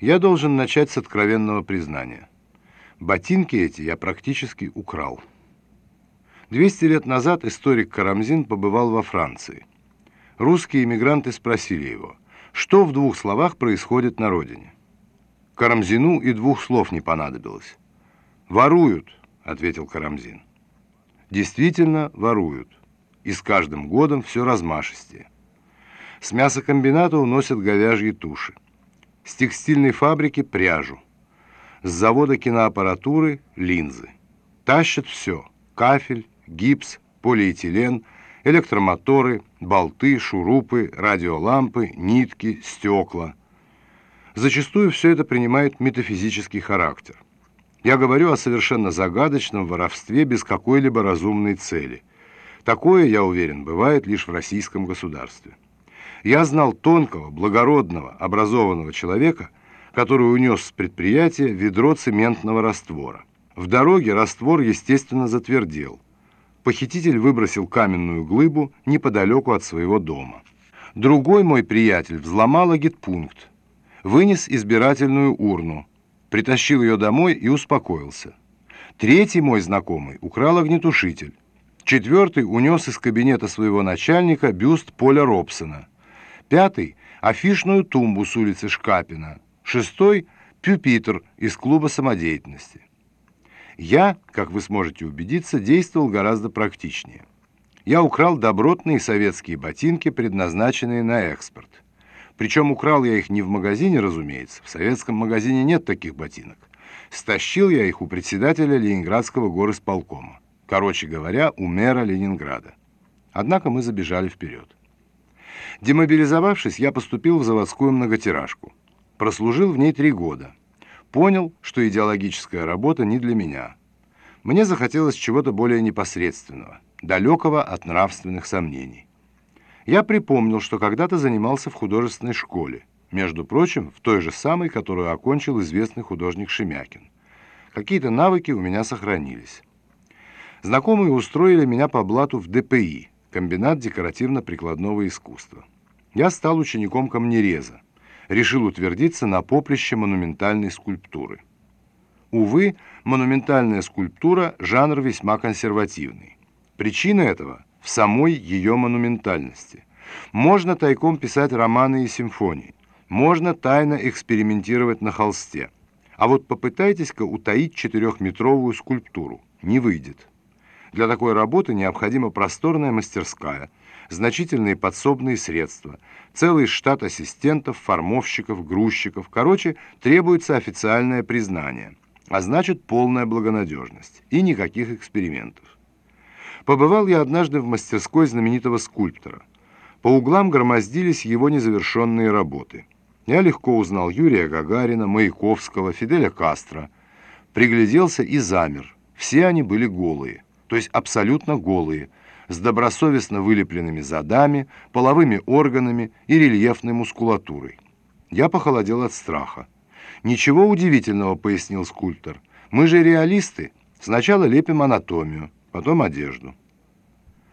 Я должен начать с откровенного признания. Ботинки эти я практически украл. 200 лет назад историк Карамзин побывал во Франции. Русские эмигранты спросили его, что в двух словах происходит на родине. Карамзину и двух слов не понадобилось. «Воруют», — ответил Карамзин. Действительно воруют. И с каждым годом все размашистее. С мясокомбината уносят говяжьи туши. С текстильной фабрики – пряжу. С завода киноаппаратуры – линзы. Тащат все – кафель, гипс, полиэтилен, электромоторы, болты, шурупы, радиолампы, нитки, стекла. Зачастую все это принимает метафизический характер. Я говорю о совершенно загадочном воровстве без какой-либо разумной цели. Такое, я уверен, бывает лишь в российском государстве. Я знал тонкого, благородного, образованного человека, который унес с предприятия ведро цементного раствора. В дороге раствор, естественно, затвердел. Похититель выбросил каменную глыбу неподалеку от своего дома. Другой мой приятель взломал агитпункт, вынес избирательную урну, притащил ее домой и успокоился. Третий мой знакомый украл огнетушитель. Четвертый унес из кабинета своего начальника бюст Поля Робсона. Пятый – афишную тумбу с улицы Шкапина. Шестой – пюпитр из клуба самодеятельности. Я, как вы сможете убедиться, действовал гораздо практичнее. Я украл добротные советские ботинки, предназначенные на экспорт – причем украл я их не в магазине, разумеется. В советском магазине нет таких ботинок. Стащил я их у председателя Ленинградского горосполкома. Короче говоря, у мэра Ленинграда. Однако мы забежали вперед. Демобилизовавшись, я поступил в заводскую многотиражку. Прослужил в ней три года. Понял, что идеологическая работа не для меня. Мне захотелось чего-то более непосредственного, далекого от нравственных сомнений. Я припомнил, что когда-то занимался в художественной школе, между прочим, в той же самой, которую окончил известный художник Шемякин. Какие-то навыки у меня сохранились. Знакомые устроили меня по блату в ДПИ, комбинат декоративно-прикладного искусства. Я стал учеником камнереза, решил утвердиться на поприще монументальной скульптуры. Увы, монументальная скульптура – жанр весьма консервативный. Причина этого – в самой ее монументальности. Можно тайком писать романы и симфонии, можно тайно экспериментировать на холсте. А вот попытайтесь-ка утаить четырехметровую скульптуру. Не выйдет. Для такой работы необходима просторная мастерская, значительные подсобные средства, целый штат ассистентов, формовщиков, грузчиков. Короче, требуется официальное признание, а значит полная благонадежность и никаких экспериментов. Побывал я однажды в мастерской знаменитого скульптора. По углам громоздились его незавершенные работы. Я легко узнал Юрия Гагарина, Маяковского, Фиделя Кастро. Пригляделся и замер. Все они были голые, то есть абсолютно голые, с добросовестно вылепленными задами, половыми органами и рельефной мускулатурой. Я похолодел от страха. «Ничего удивительного», — пояснил скульптор. «Мы же реалисты. Сначала лепим анатомию, потом одежду.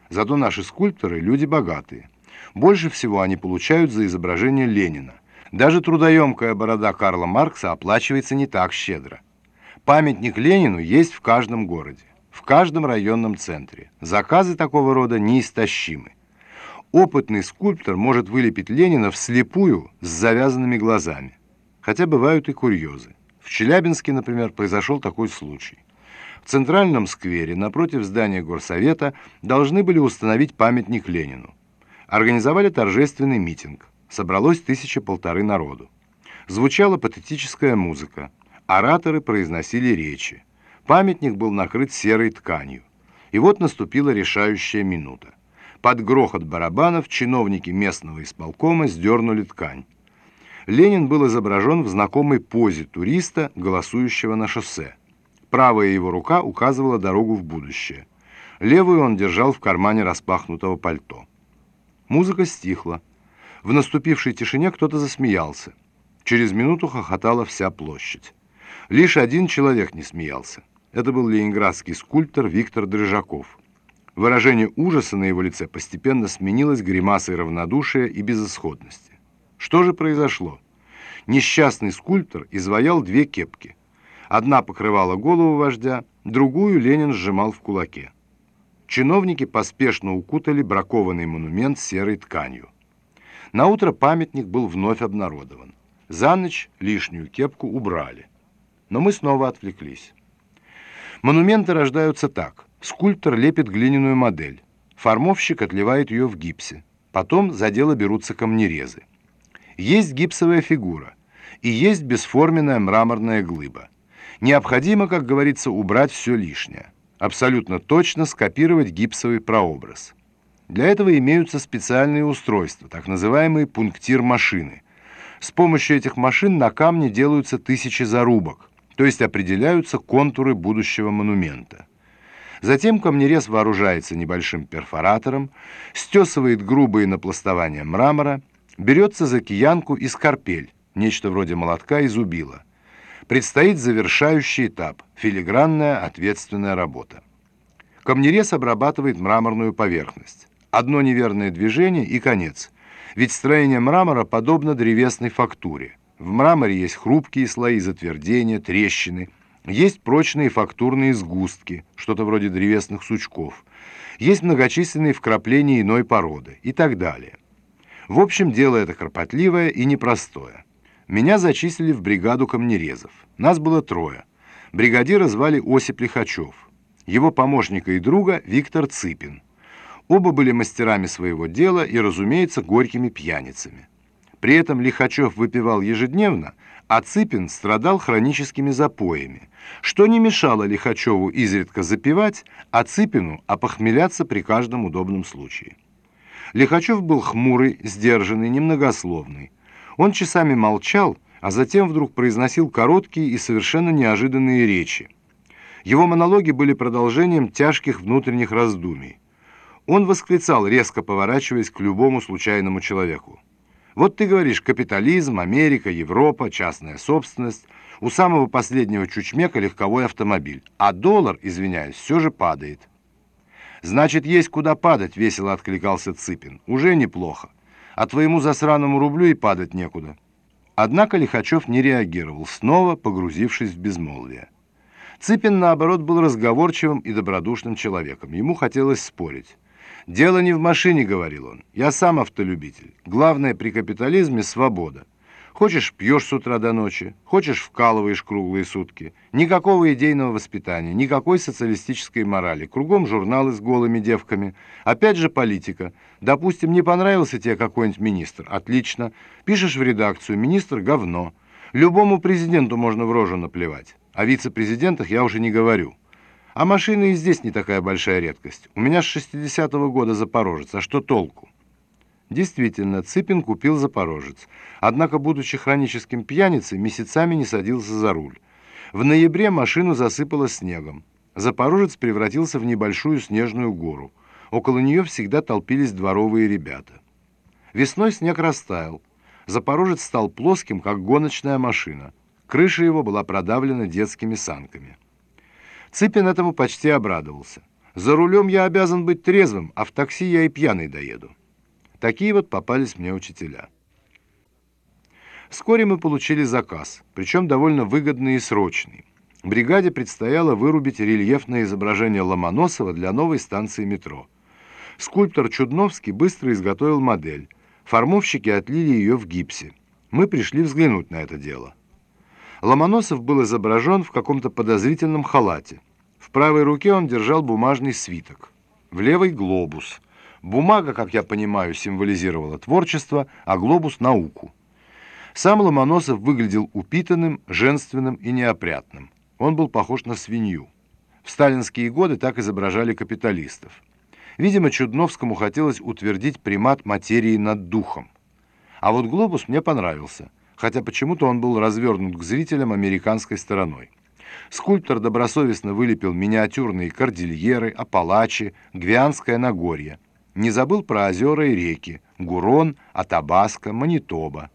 Зато наши скульпторы – люди богатые. Больше всего они получают за изображение Ленина. Даже трудоемкая борода Карла Маркса оплачивается не так щедро. Памятник Ленину есть в каждом городе, в каждом районном центре. Заказы такого рода неистощимы. Опытный скульптор может вылепить Ленина вслепую с завязанными глазами. Хотя бывают и курьезы. В Челябинске, например, произошел такой случай. В центральном сквере напротив здания горсовета должны были установить памятник Ленину. Организовали торжественный митинг. Собралось тысяча полторы народу. Звучала патетическая музыка. Ораторы произносили речи. Памятник был накрыт серой тканью. И вот наступила решающая минута. Под грохот барабанов чиновники местного исполкома сдернули ткань. Ленин был изображен в знакомой позе туриста, голосующего на шоссе. Правая его рука указывала дорогу в будущее. Левую он держал в кармане распахнутого пальто. Музыка стихла. В наступившей тишине кто-то засмеялся. Через минуту хохотала вся площадь. Лишь один человек не смеялся. Это был ленинградский скульптор Виктор Дрыжаков. Выражение ужаса на его лице постепенно сменилось гримасой равнодушия и безысходности. Что же произошло? Несчастный скульптор изваял две кепки. Одна покрывала голову вождя, другую Ленин сжимал в кулаке. Чиновники поспешно укутали бракованный монумент серой тканью. Наутро памятник был вновь обнародован. За ночь лишнюю кепку убрали. Но мы снова отвлеклись. Монументы рождаются так. Скульптор лепит глиняную модель. Формовщик отливает ее в гипсе. Потом за дело берутся камнерезы. Есть гипсовая фигура и есть бесформенная мраморная глыба. Необходимо, как говорится, убрать все лишнее. Абсолютно точно скопировать гипсовый прообраз. Для этого имеются специальные устройства, так называемые пунктир-машины. С помощью этих машин на камне делаются тысячи зарубок, то есть определяются контуры будущего монумента. Затем камнерез вооружается небольшим перфоратором, стесывает грубые напластования мрамора, берется за киянку и скорпель, нечто вроде молотка и зубила. Предстоит завершающий этап – филигранная ответственная работа. Камнерез обрабатывает мраморную поверхность. Одно неверное движение и конец. Ведь строение мрамора подобно древесной фактуре. В мраморе есть хрупкие слои затвердения, трещины – есть прочные фактурные сгустки, что-то вроде древесных сучков. Есть многочисленные вкрапления иной породы и так далее. В общем, дело это кропотливое и непростое. Меня зачислили в бригаду камнерезов. Нас было трое. Бригадира звали Осип Лихачев. Его помощника и друга Виктор Цыпин. Оба были мастерами своего дела и, разумеется, горькими пьяницами. При этом Лихачев выпивал ежедневно, а Цыпин страдал хроническими запоями, что не мешало Лихачеву изредка запивать, а Цыпину опохмеляться при каждом удобном случае. Лихачев был хмурый, сдержанный, немногословный. Он часами молчал, а затем вдруг произносил короткие и совершенно неожиданные речи. Его монологи были продолжением тяжких внутренних раздумий. Он восклицал, резко поворачиваясь к любому случайному человеку. Вот ты говоришь, капитализм, Америка, Европа, частная собственность. У самого последнего чучмека легковой автомобиль. А доллар, извиняюсь, все же падает. Значит, есть куда падать, весело откликался Цыпин. Уже неплохо. А твоему засраному рублю и падать некуда. Однако Лихачев не реагировал, снова погрузившись в безмолвие. Цыпин, наоборот, был разговорчивым и добродушным человеком. Ему хотелось спорить. «Дело не в машине», — говорил он. «Я сам автолюбитель. Главное при капитализме — свобода. Хочешь, пьешь с утра до ночи, хочешь, вкалываешь круглые сутки. Никакого идейного воспитания, никакой социалистической морали. Кругом журналы с голыми девками. Опять же политика. Допустим, не понравился тебе какой-нибудь министр. Отлично. Пишешь в редакцию, министр — говно. Любому президенту можно в рожу наплевать. О вице-президентах я уже не говорю». А машина и здесь не такая большая редкость. У меня с 60-го года «Запорожец», а что толку? Действительно, Цыпин купил «Запорожец». Однако, будучи хроническим пьяницей, месяцами не садился за руль. В ноябре машину засыпало снегом. «Запорожец» превратился в небольшую снежную гору. Около нее всегда толпились дворовые ребята. Весной снег растаял. «Запорожец» стал плоским, как гоночная машина. Крыша его была продавлена детскими санками. Цыпин этому почти обрадовался. «За рулем я обязан быть трезвым, а в такси я и пьяный доеду». Такие вот попались мне учителя. Вскоре мы получили заказ, причем довольно выгодный и срочный. Бригаде предстояло вырубить рельефное изображение Ломоносова для новой станции метро. Скульптор Чудновский быстро изготовил модель. Формовщики отлили ее в гипсе. Мы пришли взглянуть на это дело. Ломоносов был изображен в каком-то подозрительном халате. В правой руке он держал бумажный свиток, в левой — глобус. Бумага, как я понимаю, символизировала творчество, а глобус — науку. Сам Ломоносов выглядел упитанным, женственным и неопрятным. Он был похож на свинью. В сталинские годы так изображали капиталистов. Видимо, Чудновскому хотелось утвердить примат материи над духом. А вот глобус мне понравился — хотя почему-то он был развернут к зрителям американской стороной. Скульптор добросовестно вылепил миниатюрные кордильеры, Апалачи, Гвианское Нагорье. Не забыл про озера и реки, Гурон, Атабаско, Манитоба.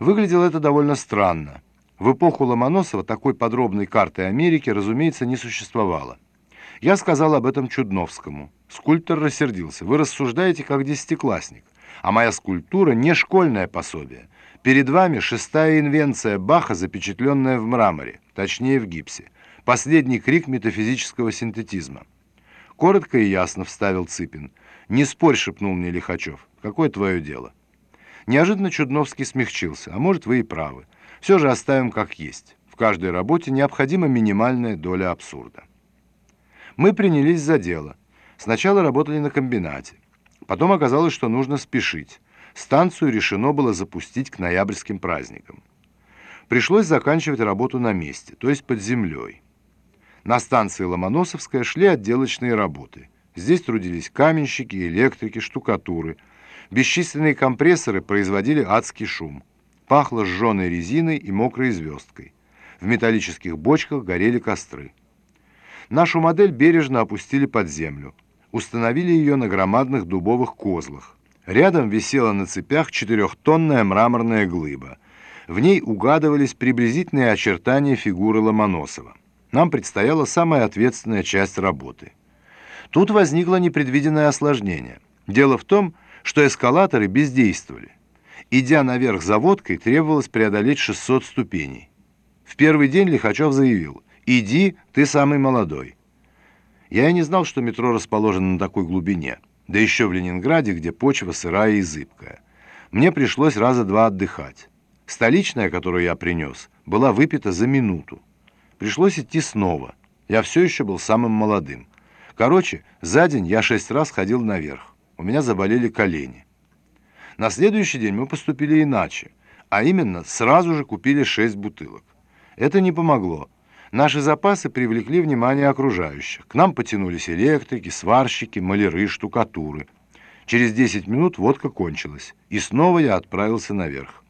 Выглядело это довольно странно. В эпоху Ломоносова такой подробной карты Америки, разумеется, не существовало. Я сказал об этом Чудновскому. Скульптор рассердился. «Вы рассуждаете как десятиклассник, а моя скульптура не школьное пособие». Перед вами шестая инвенция Баха, запечатленная в мраморе, точнее в гипсе. Последний крик метафизического синтетизма. Коротко и ясно вставил Цыпин. «Не спорь», — шепнул мне Лихачев. «Какое твое дело?» Неожиданно Чудновский смягчился. «А может, вы и правы. Все же оставим как есть. В каждой работе необходима минимальная доля абсурда». Мы принялись за дело. Сначала работали на комбинате. Потом оказалось, что нужно спешить. Станцию решено было запустить к ноябрьским праздникам. Пришлось заканчивать работу на месте, то есть под землей. На станции Ломоносовская шли отделочные работы. Здесь трудились каменщики, электрики, штукатуры. Бесчисленные компрессоры производили адский шум. Пахло сжженной резиной и мокрой звездкой. В металлических бочках горели костры. Нашу модель бережно опустили под землю. Установили ее на громадных дубовых козлах. Рядом висела на цепях четырехтонная мраморная глыба. В ней угадывались приблизительные очертания фигуры Ломоносова. Нам предстояла самая ответственная часть работы. Тут возникло непредвиденное осложнение. Дело в том, что эскалаторы бездействовали. Идя наверх за водкой, требовалось преодолеть 600 ступеней. В первый день Лихачев заявил «Иди, ты самый молодой». Я и не знал, что метро расположено на такой глубине да еще в Ленинграде, где почва сырая и зыбкая. Мне пришлось раза два отдыхать. Столичная, которую я принес, была выпита за минуту. Пришлось идти снова. Я все еще был самым молодым. Короче, за день я шесть раз ходил наверх. У меня заболели колени. На следующий день мы поступили иначе, а именно сразу же купили шесть бутылок. Это не помогло. Наши запасы привлекли внимание окружающих. К нам потянулись электрики, сварщики, маляры, штукатуры. Через 10 минут водка кончилась, и снова я отправился наверх.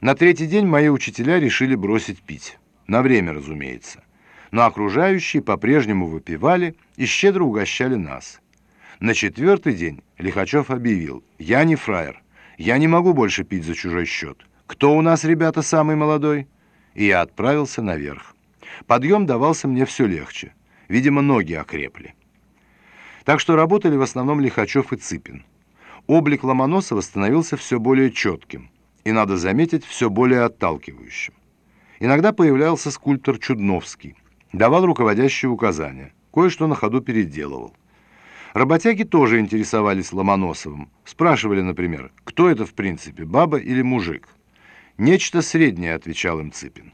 На третий день мои учителя решили бросить пить. На время, разумеется. Но окружающие по-прежнему выпивали и щедро угощали нас. На четвертый день Лихачев объявил, «Я не фраер, я не могу больше пить за чужой счет. Кто у нас, ребята, самый молодой?» И я отправился наверх. Подъем давался мне все легче. Видимо, ноги окрепли. Так что работали в основном Лихачев и Цыпин. Облик Ломоносова становился все более четким и, надо заметить, все более отталкивающим. Иногда появлялся скульптор Чудновский, давал руководящие указания, кое-что на ходу переделывал. Работяги тоже интересовались Ломоносовым. Спрашивали, например, кто это в принципе, баба или мужик? «Нечто среднее», — отвечал им Цыпин.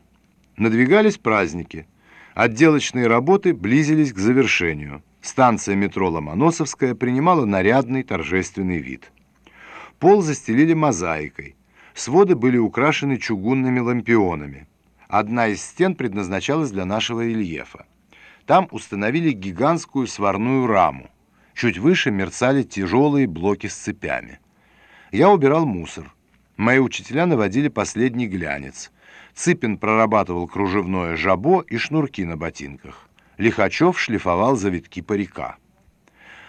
Надвигались праздники. Отделочные работы близились к завершению. Станция метро Ломоносовская принимала нарядный торжественный вид. Пол застелили мозаикой. Своды были украшены чугунными лампионами. Одна из стен предназначалась для нашего рельефа. Там установили гигантскую сварную раму. Чуть выше мерцали тяжелые блоки с цепями. Я убирал мусор. Мои учителя наводили последний глянец – Цыпин прорабатывал кружевное жабо и шнурки на ботинках. Лихачев шлифовал завитки парика.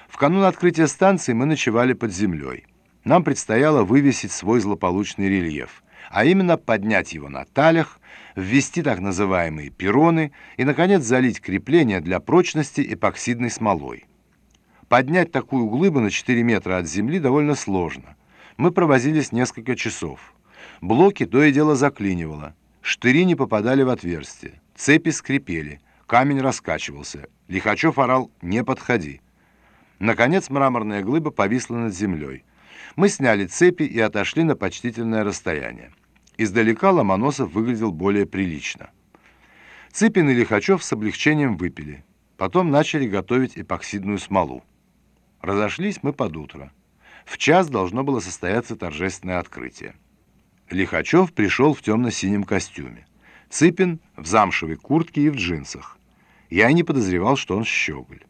В канун открытия станции мы ночевали под землей. Нам предстояло вывесить свой злополучный рельеф, а именно поднять его на талях, ввести так называемые пироны и, наконец, залить крепление для прочности эпоксидной смолой. Поднять такую глыбу на 4 метра от земли довольно сложно. Мы провозились несколько часов. Блоки то и дело заклинивало. Штыри не попадали в отверстие, цепи скрипели, камень раскачивался. Лихачев орал «Не подходи!». Наконец мраморная глыба повисла над землей. Мы сняли цепи и отошли на почтительное расстояние. Издалека Ломоносов выглядел более прилично. Цыпин и Лихачев с облегчением выпили. Потом начали готовить эпоксидную смолу. Разошлись мы под утро. В час должно было состояться торжественное открытие. Лихачев пришел в темно-синем костюме. Цыпин в замшевой куртке и в джинсах. Я и не подозревал, что он щеголь.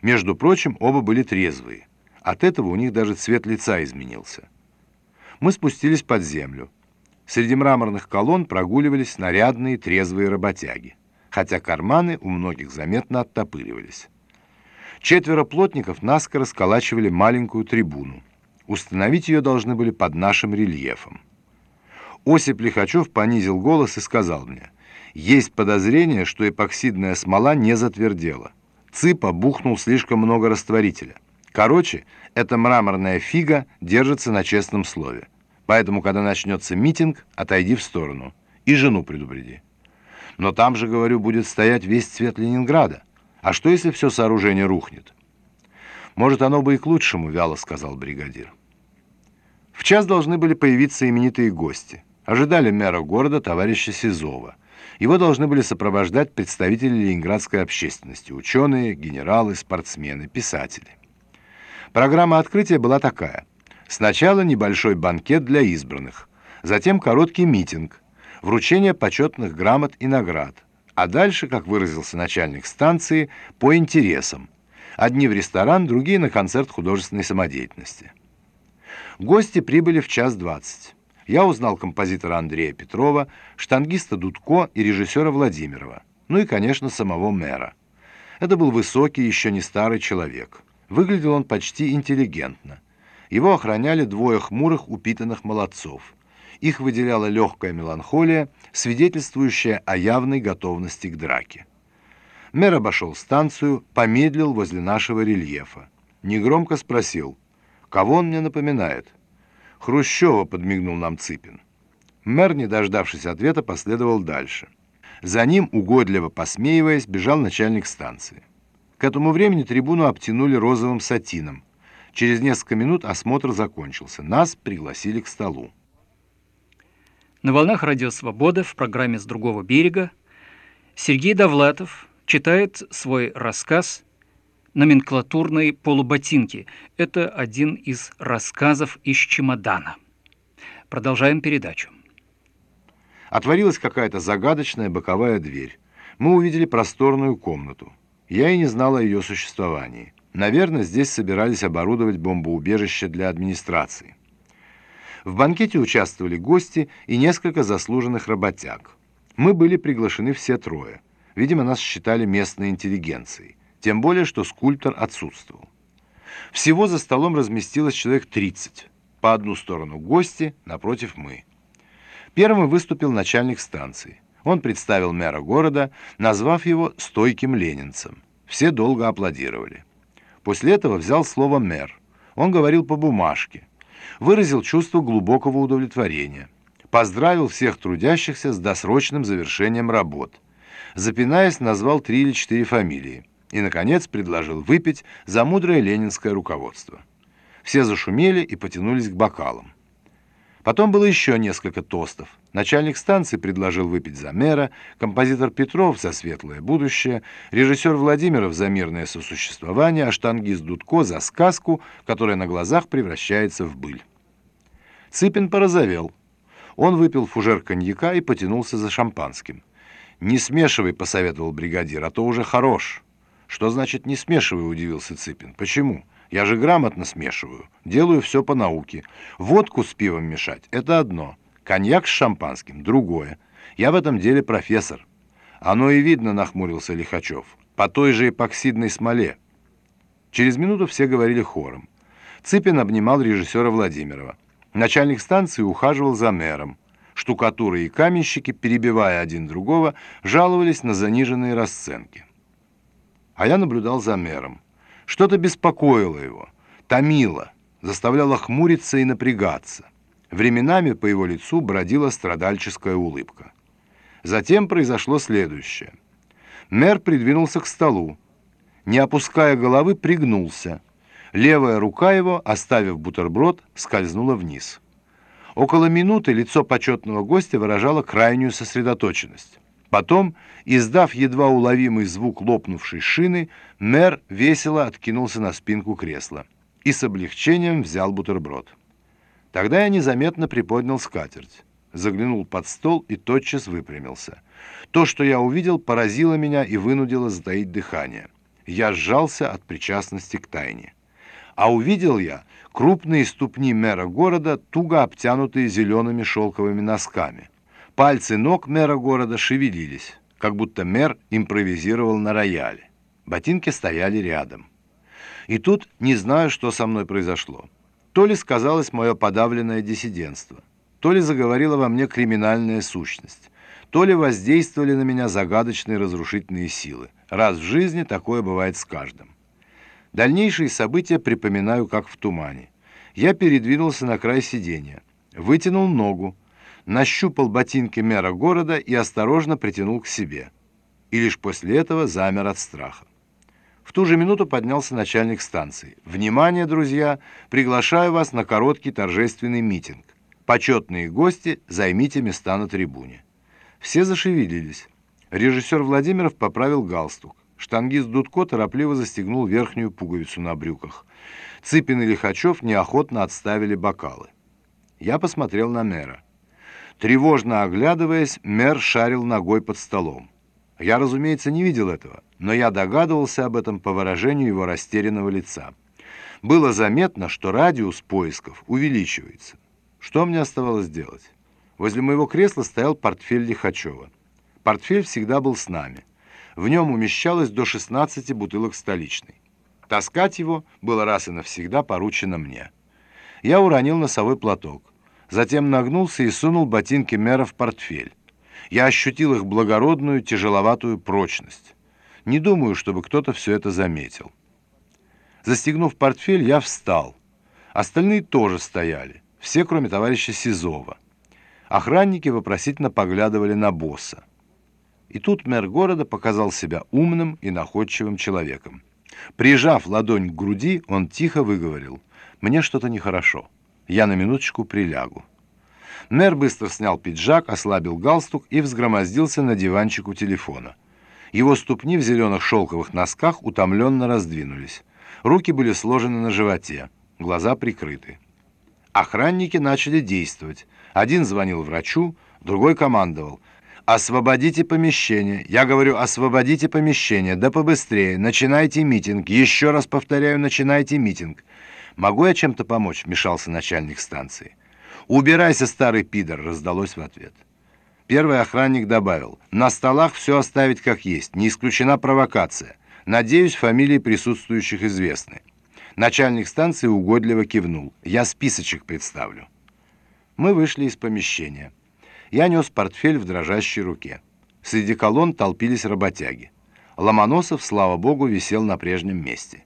Между прочим, оба были трезвые. От этого у них даже цвет лица изменился. Мы спустились под землю. Среди мраморных колонн прогуливались нарядные трезвые работяги, хотя карманы у многих заметно оттопыривались. Четверо плотников наскоро сколачивали маленькую трибуну. Установить ее должны были под нашим рельефом. Осип Лихачев понизил голос и сказал мне, «Есть подозрение, что эпоксидная смола не затвердела. Цыпа бухнул слишком много растворителя. Короче, эта мраморная фига держится на честном слове. Поэтому, когда начнется митинг, отойди в сторону. И жену предупреди. Но там же, говорю, будет стоять весь цвет Ленинграда. А что, если все сооружение рухнет? Может, оно бы и к лучшему, вяло сказал бригадир. В час должны были появиться именитые гости. Ожидали мэра города товарища Сизова. Его должны были сопровождать представители ленинградской общественности, ученые, генералы, спортсмены, писатели. Программа открытия была такая. Сначала небольшой банкет для избранных, затем короткий митинг, вручение почетных грамот и наград, а дальше, как выразился начальник станции, по интересам. Одни в ресторан, другие на концерт художественной самодеятельности. Гости прибыли в час двадцать. Я узнал композитора Андрея Петрова, штангиста Дудко и режиссера Владимирова, ну и, конечно, самого мэра. Это был высокий, еще не старый человек. Выглядел он почти интеллигентно. Его охраняли двое хмурых, упитанных молодцов. Их выделяла легкая меланхолия, свидетельствующая о явной готовности к драке. Мэр обошел станцию, помедлил возле нашего рельефа. Негромко спросил, кого он мне напоминает – Хрущева подмигнул нам Цыпин. Мэр, не дождавшись ответа, последовал дальше. За ним, угодливо посмеиваясь, бежал начальник станции. К этому времени трибуну обтянули розовым сатином. Через несколько минут осмотр закончился. Нас пригласили к столу. На волнах радио «Свобода» в программе «С другого берега» Сергей Довлатов читает свой рассказ номенклатурной полуботинки. Это один из рассказов из чемодана. Продолжаем передачу. Отворилась какая-то загадочная боковая дверь. Мы увидели просторную комнату. Я и не знала о ее существовании. Наверное, здесь собирались оборудовать бомбоубежище для администрации. В банкете участвовали гости и несколько заслуженных работяг. Мы были приглашены все трое. Видимо, нас считали местной интеллигенцией тем более, что скульптор отсутствовал. Всего за столом разместилось человек 30. По одну сторону гости, напротив мы. Первым выступил начальник станции. Он представил мэра города, назвав его «стойким ленинцем». Все долго аплодировали. После этого взял слово мэр. Он говорил по бумажке. Выразил чувство глубокого удовлетворения. Поздравил всех трудящихся с досрочным завершением работ. Запинаясь, назвал три или четыре фамилии и, наконец, предложил выпить за мудрое ленинское руководство. Все зашумели и потянулись к бокалам. Потом было еще несколько тостов. Начальник станции предложил выпить за мэра, композитор Петров за светлое будущее, режиссер Владимиров за мирное сосуществование, а штангист Дудко за сказку, которая на глазах превращается в быль. Цыпин порозовел. Он выпил фужер коньяка и потянулся за шампанским. «Не смешивай», — посоветовал бригадир, — «а то уже хорош». «Что значит не смешиваю?» – удивился Цыпин. «Почему? Я же грамотно смешиваю. Делаю все по науке. Водку с пивом мешать – это одно. Коньяк с шампанским – другое. Я в этом деле профессор». «Оно и видно», – нахмурился Лихачев. «По той же эпоксидной смоле». Через минуту все говорили хором. Цыпин обнимал режиссера Владимирова. Начальник станции ухаживал за мэром. Штукатуры и каменщики, перебивая один другого, жаловались на заниженные расценки а я наблюдал за мэром. Что-то беспокоило его, томило, заставляло хмуриться и напрягаться. Временами по его лицу бродила страдальческая улыбка. Затем произошло следующее. Мэр придвинулся к столу. Не опуская головы, пригнулся. Левая рука его, оставив бутерброд, скользнула вниз. Около минуты лицо почетного гостя выражало крайнюю сосредоточенность. Потом, издав едва уловимый звук лопнувшей шины, мэр весело откинулся на спинку кресла и с облегчением взял бутерброд. Тогда я незаметно приподнял скатерть, заглянул под стол и тотчас выпрямился. То, что я увидел, поразило меня и вынудило затаить дыхание. Я сжался от причастности к тайне. А увидел я крупные ступни мэра города, туго обтянутые зелеными шелковыми носками. Пальцы ног мэра города шевелились, как будто мэр импровизировал на рояле. Ботинки стояли рядом. И тут не знаю, что со мной произошло. То ли сказалось мое подавленное диссидентство, то ли заговорила во мне криминальная сущность, то ли воздействовали на меня загадочные разрушительные силы. Раз в жизни такое бывает с каждым. Дальнейшие события припоминаю как в тумане. Я передвинулся на край сиденья. вытянул ногу, нащупал ботинки мэра города и осторожно притянул к себе. И лишь после этого замер от страха. В ту же минуту поднялся начальник станции. «Внимание, друзья! Приглашаю вас на короткий торжественный митинг. Почетные гости, займите места на трибуне». Все зашевелились. Режиссер Владимиров поправил галстук. Штангист Дудко торопливо застегнул верхнюю пуговицу на брюках. Цыпин и Лихачев неохотно отставили бокалы. Я посмотрел на мэра. Тревожно оглядываясь, мэр шарил ногой под столом. Я, разумеется, не видел этого, но я догадывался об этом по выражению его растерянного лица. Было заметно, что радиус поисков увеличивается. Что мне оставалось делать? Возле моего кресла стоял портфель Лихачева. Портфель всегда был с нами. В нем умещалось до 16 бутылок столичной. Таскать его было раз и навсегда поручено мне. Я уронил носовой платок. Затем нагнулся и сунул ботинки мэра в портфель. Я ощутил их благородную, тяжеловатую прочность. Не думаю, чтобы кто-то все это заметил. Застегнув портфель, я встал. Остальные тоже стояли, все, кроме товарища Сизова. Охранники вопросительно поглядывали на босса. И тут мэр города показал себя умным и находчивым человеком. Прижав ладонь к груди, он тихо выговорил. «Мне что-то нехорошо». Я на минуточку прилягу. Мэр быстро снял пиджак, ослабил галстук и взгромоздился на диванчик у телефона. Его ступни в зеленых шелковых носках утомленно раздвинулись. Руки были сложены на животе, глаза прикрыты. Охранники начали действовать. Один звонил врачу, другой командовал. «Освободите помещение. Я говорю, освободите помещение. Да побыстрее. Начинайте митинг. Еще раз повторяю, начинайте митинг. «Могу я чем-то помочь?» — вмешался начальник станции. «Убирайся, старый пидор!» — раздалось в ответ. Первый охранник добавил. «На столах все оставить как есть. Не исключена провокация. Надеюсь, фамилии присутствующих известны». Начальник станции угодливо кивнул. «Я списочек представлю». Мы вышли из помещения. Я нес портфель в дрожащей руке. Среди колонн толпились работяги. Ломоносов, слава богу, висел на прежнем месте.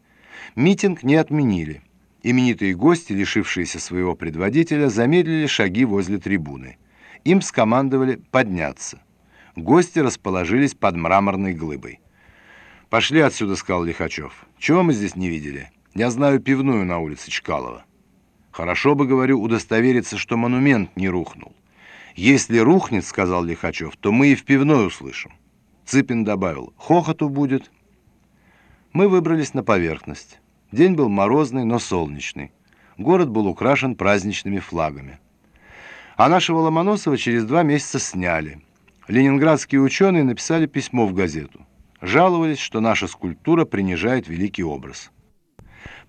Митинг не отменили. Именитые гости, лишившиеся своего предводителя, замедлили шаги возле трибуны. Им скомандовали подняться. Гости расположились под мраморной глыбой. «Пошли отсюда», — сказал Лихачев. «Чего мы здесь не видели? Я знаю пивную на улице Чкалова». «Хорошо бы, говорю, удостовериться, что монумент не рухнул». «Если рухнет, — сказал Лихачев, — то мы и в пивной услышим». Цыпин добавил, «Хохоту будет». Мы выбрались на поверхность. День был морозный, но солнечный. Город был украшен праздничными флагами. А нашего Ломоносова через два месяца сняли. Ленинградские ученые написали письмо в газету. Жаловались, что наша скульптура принижает великий образ.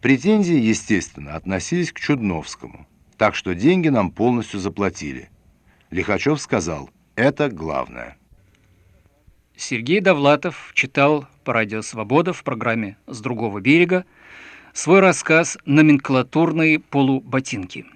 Претензии, естественно, относились к Чудновскому, так что деньги нам полностью заплатили. Лихачев сказал, это главное. Сергей Довлатов читал по радио «Свобода» в программе «С другого берега» свой рассказ «Номенклатурные полуботинки».